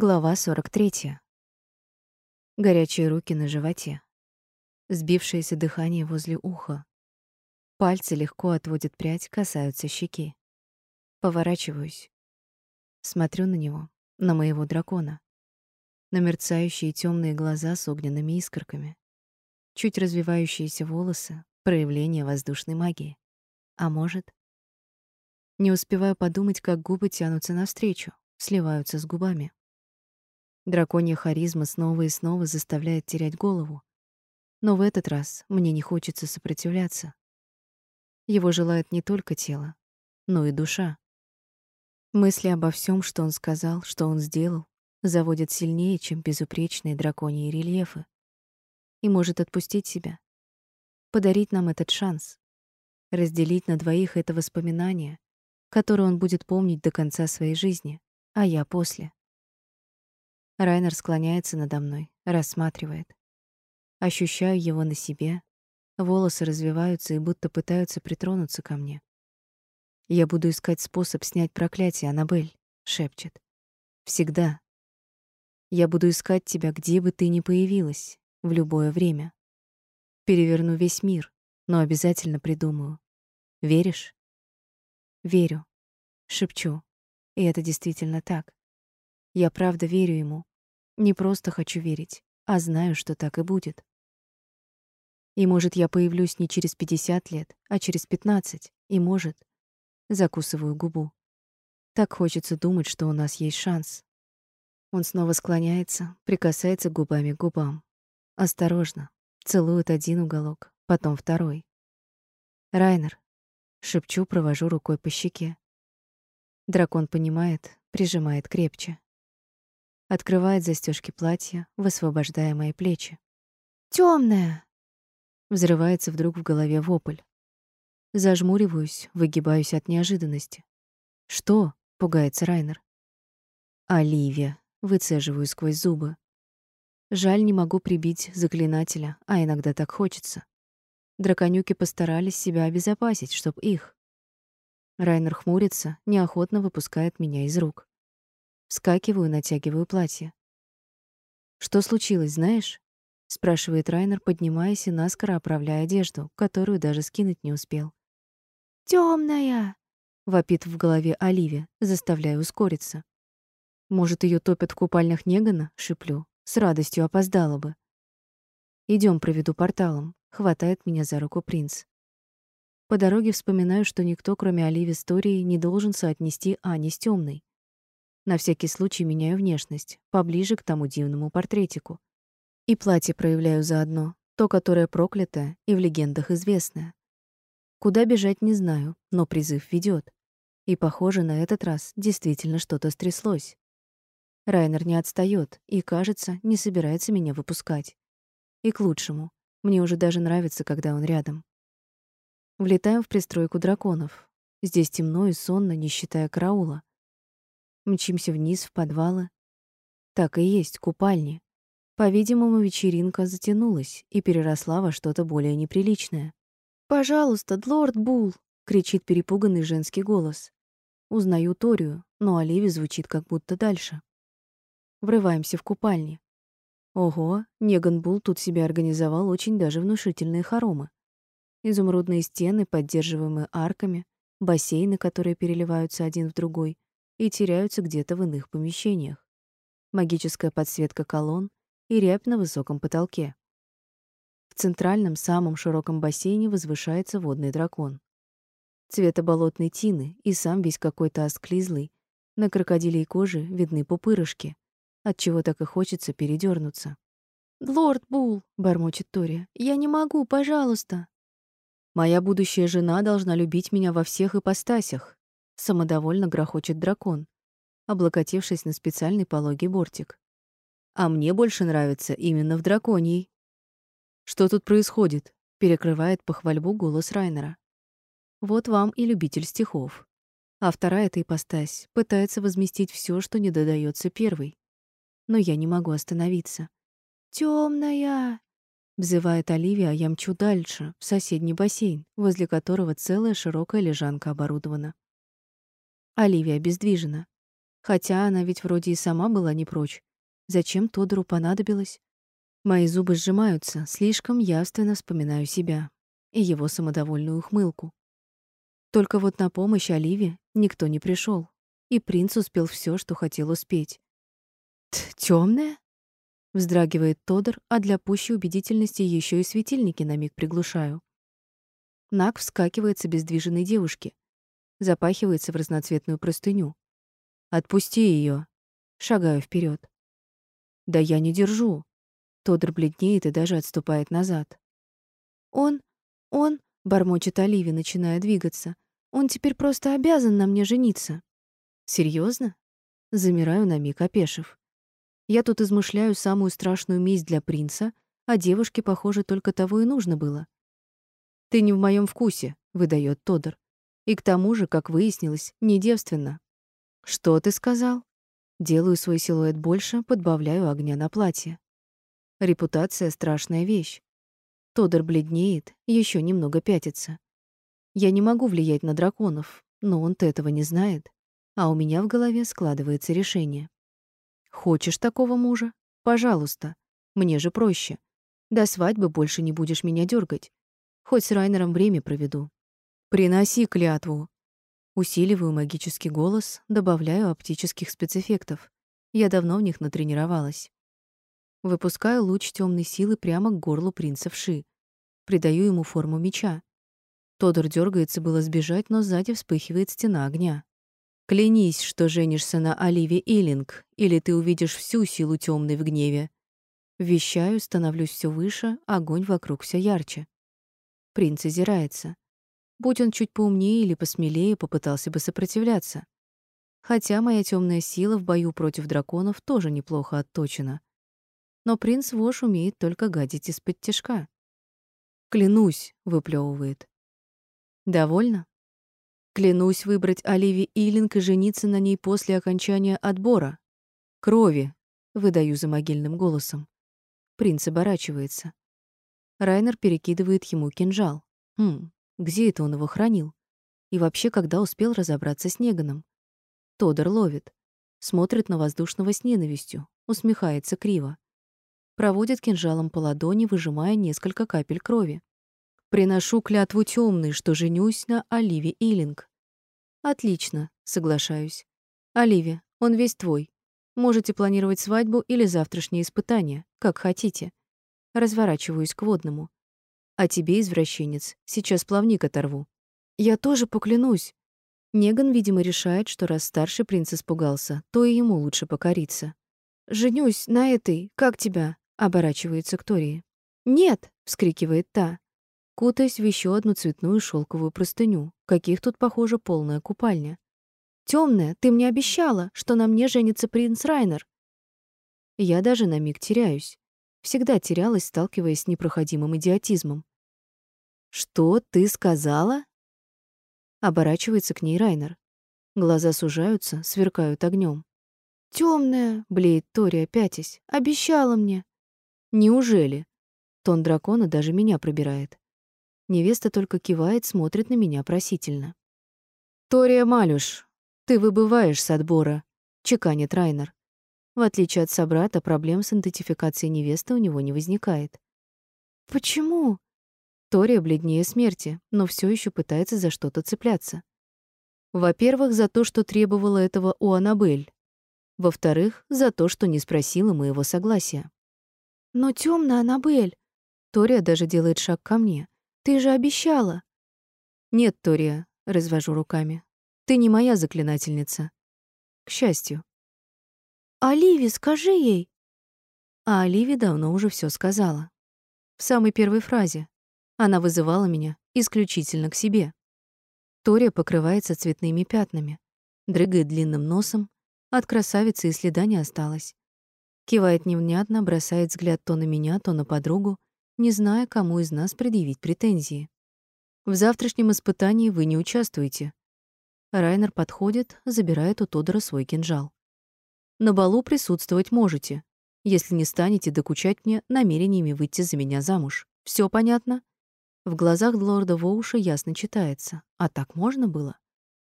Глава 43. Горячие руки на животе. Сбившееся дыхание возле уха. Пальцы легко отводят прядь, касаются щеки. Поворачиваюсь. Смотрю на него, на моего дракона. На мерцающие темные глаза с огненными искорками. Чуть развивающиеся волосы, проявление воздушной магии. А может... Не успеваю подумать, как губы тянутся навстречу, сливаются с губами. Драконья харизма снова и снова заставляет терять голову. Но в этот раз мне не хочется сопротивляться. Его желает не только тело, но и душа. Мысли обо всем, что он сказал, что он сделал, заводят сильнее, чем безупречные драконьи рельефы. И может отпустить себя. Подарить нам этот шанс. Разделить на двоих это воспоминание, которое он будет помнить до конца своей жизни, а я после. Райнер склоняется надо мной, рассматривает. Ощущаю его на себе. Волосы развиваются и будто пытаются притронуться ко мне. Я буду искать способ снять проклятие, Анабель, шепчет. Всегда. Я буду искать тебя, где бы ты ни появилась, в любое время. Переверну весь мир, но обязательно придумаю. Веришь? Верю. Шепчу. И это действительно так. Я правда верю ему. Не просто хочу верить, а знаю, что так и будет. И может, я появлюсь не через 50 лет, а через 15, и может, закусываю губу. Так хочется думать, что у нас есть шанс. Он снова склоняется, прикасается губами к губам. Осторожно, целует один уголок, потом второй. Райнер, шепчу, провожу рукой по щеке. Дракон понимает, прижимает крепче открывает застежки платья, высвобождая мои плечи. Темная! Взрывается вдруг в голове вопль. Зажмуриваюсь, выгибаюсь от неожиданности. Что? пугается Райнер. Оливия, выцеживаю сквозь зубы. Жаль, не могу прибить заклинателя, а иногда так хочется. Драконюки постарались себя обезопасить, чтоб их. Райнер хмурится, неохотно выпускает меня из рук. Вскакиваю, натягиваю платье. «Что случилось, знаешь?» — спрашивает Райнер, поднимаясь и наскоро оправляя одежду, которую даже скинуть не успел. Темная! вопит в голове Оливия, заставляя ускориться. «Может, ее топят в купальнях Негана?» — шиплю. С радостью опоздала бы. Идем, проведу порталом», — хватает меня за руку принц. По дороге вспоминаю, что никто, кроме Оливии Стории, не должен соотнести Ани с темной. На всякий случай меняю внешность, поближе к тому дивному портретику. И платье проявляю заодно, то, которое проклятое и в легендах известное. Куда бежать не знаю, но призыв ведет. И, похоже, на этот раз действительно что-то стряслось. Райнер не отстаёт и, кажется, не собирается меня выпускать. И к лучшему. Мне уже даже нравится, когда он рядом. Влетаем в пристройку драконов. Здесь темно и сонно, не считая караула. Мчимся вниз в подвалы. Так и есть, купальни. По-видимому, вечеринка затянулась и переросла во что-то более неприличное. «Пожалуйста, лорд Бул!» — кричит перепуганный женский голос. Узнаю Торию, но Оливия звучит как будто дальше. Врываемся в купальни. Ого, Неган Бул тут себе организовал очень даже внушительные хоромы. Изумрудные стены, поддерживаемые арками, бассейны, которые переливаются один в другой, и теряются где-то в иных помещениях. Магическая подсветка колонн и рябь на высоком потолке. В центральном самом широком бассейне возвышается водный дракон. Цвета болотной тины и сам весь какой-то осклизлый, на крокодилей коже видны пупырышки, от чего так и хочется передернуться. «Лорд Бул», — бормочет Тори, — «я не могу, пожалуйста». «Моя будущая жена должна любить меня во всех ипостасях, самодовольно грохочет дракон, облокотившись на специальный пологий бортик. А мне больше нравится именно в драконьей. Что тут происходит? перекрывает похвальбу голос Райнера. Вот вам и любитель стихов. А вторая эта ипостась пытается возместить все, что не додается первой. Но я не могу остановиться. Темная, взывает Оливия, а я мчу дальше, в соседний бассейн, возле которого целая широкая лежанка оборудована. Оливия обездвижена. Хотя она ведь вроде и сама была не прочь. Зачем Тодору понадобилось? Мои зубы сжимаются, слишком явственно вспоминаю себя и его самодовольную ухмылку. Только вот на помощь Оливе никто не пришел, и принц успел все, что хотел успеть. Темная? вздрагивает Тодор, а для пущей убедительности еще и светильники на миг приглушаю. Нак вскакивает с обездвиженной девушки, запахивается в разноцветную простыню. Отпусти ее. Шагаю вперед. Да я не держу. Тодор бледнеет и даже отступает назад. Он, он, бормочет Оливия, начиная двигаться. Он теперь просто обязан на мне жениться. Серьезно? Замираю на миг, опешив. Я тут измышляю самую страшную месть для принца, а девушке, похоже, только того и нужно было. Ты не в моем вкусе, выдает Тодор. И к тому же, как выяснилось, не девственно. Что ты сказал? Делаю свой силуэт больше, подбавляю огня на платье. Репутация страшная вещь. Тодор бледнеет, еще немного пятится. Я не могу влиять на драконов, но он-то этого не знает, а у меня в голове складывается решение. Хочешь такого мужа? Пожалуйста. Мне же проще. До свадьбы больше не будешь меня дергать. Хоть с Райнером время проведу. Приноси клятву, Усиливаю магический голос, добавляю оптических спецэффектов. Я давно в них натренировалась. Выпускаю луч темной силы прямо к горлу принца Вши. Придаю ему форму меча. Тодор дергается было сбежать, но сзади вспыхивает стена огня. Клянись, что женишься на Оливе Иллинг, или ты увидишь всю силу темной в гневе. Вещаю, становлюсь все выше, огонь вокруг все ярче. Принц озирается. Будь он чуть поумнее или посмелее, попытался бы сопротивляться. Хотя моя темная сила в бою против драконов тоже неплохо отточена. Но принц Вош умеет только гадить из-под тишка. «Клянусь», — выплевывает. «Довольно?» «Клянусь выбрать Оливи Илинг и жениться на ней после окончания отбора. Крови», — выдаю за могильным голосом. Принц оборачивается. Райнер перекидывает ему кинжал. Хм, где это он его хранил? И вообще, когда успел разобраться с Неганом? Тодор ловит. Смотрит на воздушного с ненавистью. Усмехается криво. Проводит кинжалом по ладони, выжимая несколько капель крови. Приношу клятву темной, что женюсь на Оливе Илинг. Отлично, соглашаюсь. Оливия, он весь твой. Можете планировать свадьбу или завтрашнее испытание, как хотите. Разворачиваюсь к водному. А тебе, извращенец, сейчас плавник оторву. Я тоже поклянусь. Неган, видимо, решает, что раз старший принц испугался, то и ему лучше покориться. «Женюсь на этой, как тебя?» — оборачивается к Тории. «Нет!» — вскрикивает та, кутаясь в еще одну цветную шелковую простыню, каких тут, похоже, полная купальня. Темная, ты мне обещала, что на мне женится принц Райнер!» Я даже на миг теряюсь. Всегда терялась, сталкиваясь с непроходимым идиотизмом. «Что ты сказала?» Оборачивается к ней Райнер. Глаза сужаются, сверкают огнем. Темная, блеет Тори, пятясь. «Обещала мне». «Неужели?» Тон дракона даже меня пробирает. Невеста только кивает, смотрит на меня просительно. «Тория Малюш, ты выбываешь с отбора», — чеканит Райнер. В отличие от собрата, проблем с идентификацией невесты у него не возникает. «Почему?» Тория бледнее смерти, но все еще пытается за что-то цепляться. Во-первых, за то, что требовала этого у Анабель. Во-вторых, за то, что не спросила моего согласия. «Но темная Анабель!» Тория даже делает шаг ко мне. «Ты же обещала!» «Нет, Тория», — развожу руками. «Ты не моя заклинательница. К счастью». «Оливи, скажи ей!» А Оливи давно уже все сказала. В самой первой фразе, она вызывала меня исключительно к себе. Тория покрывается цветными пятнами, дрыгает длинным носом, от красавицы и следа не осталось. Кивает невнятно, бросает взгляд то на меня, то на подругу, не зная, кому из нас предъявить претензии. В завтрашнем испытании вы не участвуете. Райнер подходит, забирает у Тодора свой кинжал. На балу присутствовать можете, если не станете докучать мне намерениями выйти за меня замуж. Все понятно? В глазах лорда Воуша ясно читается. А так можно было?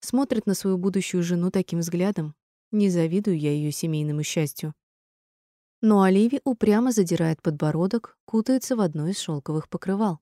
Смотрит на свою будущую жену таким взглядом. Не завидую я ее семейному счастью. Но Оливи упрямо задирает подбородок, кутается в одно из шелковых покрывал.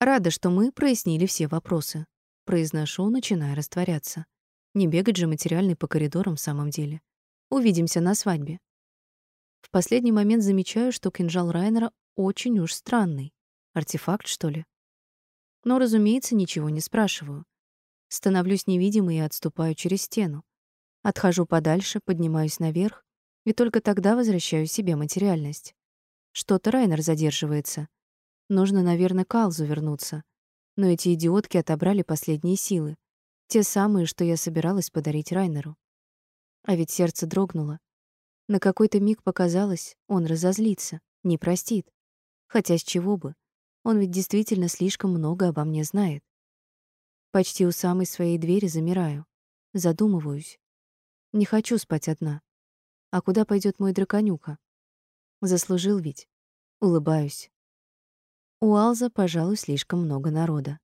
Рада, что мы прояснили все вопросы. Произношу, начиная растворяться. Не бегать же материальный по коридорам в самом деле. Увидимся на свадьбе. В последний момент замечаю, что кинжал Райнера очень уж странный. Артефакт, что ли? Но, разумеется, ничего не спрашиваю. Становлюсь невидимой и отступаю через стену. Отхожу подальше, поднимаюсь наверх и только тогда возвращаю себе материальность. Что-то Райнер задерживается. Нужно, наверное, к Алзу вернуться. Но эти идиотки отобрали последние силы. Те самые, что я собиралась подарить Райнеру. А ведь сердце дрогнуло. На какой-то миг показалось, он разозлится, не простит. Хотя с чего бы? Он ведь действительно слишком много обо мне знает. Почти у самой своей двери замираю. Задумываюсь. Не хочу спать одна. А куда пойдет мой драконюка? Заслужил ведь. Улыбаюсь. У Алза, пожалуй, слишком много народа.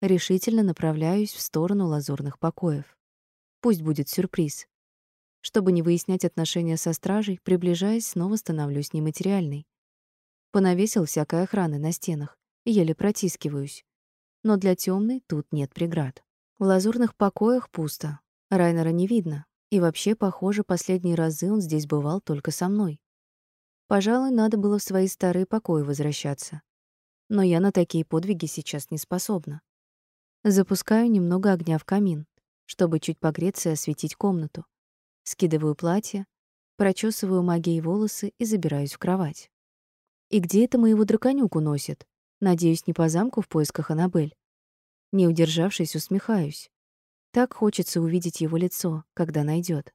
Решительно направляюсь в сторону лазурных покоев. Пусть будет сюрприз. Чтобы не выяснять отношения со стражей, приближаясь, снова становлюсь нематериальной. Понавесил всякой охраны на стенах, еле протискиваюсь. Но для темной тут нет преград. В лазурных покоях пусто. Райнера не видно, и вообще, похоже, последние разы он здесь бывал только со мной. Пожалуй, надо было в свои старые покои возвращаться. Но я на такие подвиги сейчас не способна. Запускаю немного огня в камин, чтобы чуть погреться и осветить комнату. Скидываю платье, прочесываю магией волосы и забираюсь в кровать. И где это моего драконюку носит? Надеюсь, не по замку в поисках Анабель. Не удержавшись, усмехаюсь. Так хочется увидеть его лицо, когда найдет.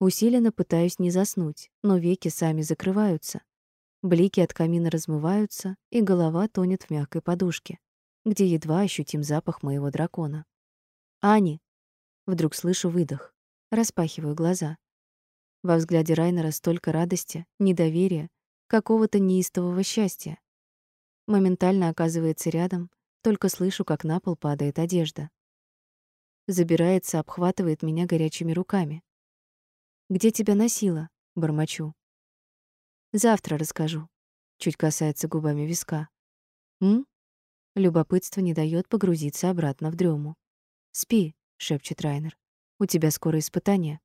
Усиленно пытаюсь не заснуть, но веки сами закрываются. Блики от камина размываются, и голова тонет в мягкой подушке, где едва ощутим запах моего дракона. «Ани!» Вдруг слышу выдох. Распахиваю глаза. Во взгляде Райнера столько радости, недоверия, какого-то неистового счастья. Моментально оказывается рядом, только слышу, как на пол падает одежда забирается, обхватывает меня горячими руками. «Где тебя носила?» — бормочу. «Завтра расскажу», — чуть касается губами виска. «М?» Любопытство не дает погрузиться обратно в дрему. «Спи», — шепчет Райнер. «У тебя скоро испытание».